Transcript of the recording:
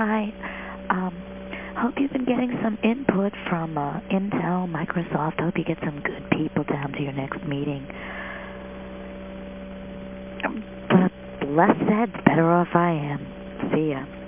Hi. Um, hope you've been getting some input from uh, Intel, Microsoft. Hope you get some good people down to your next meeting. But less said, the better off I am. See ya.